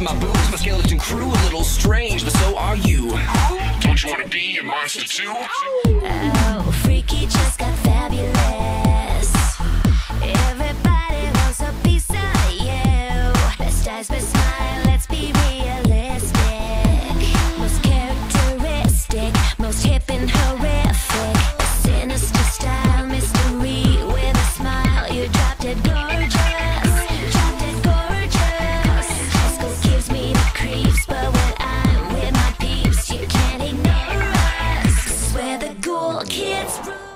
to my boots, my skeleton crew a little strange, but so are you. Don't you wanna be a monster too? Oh, freaky just got fabulous. Everybody wants a piece of you. Let's dice, but smile, let's be real. Let's.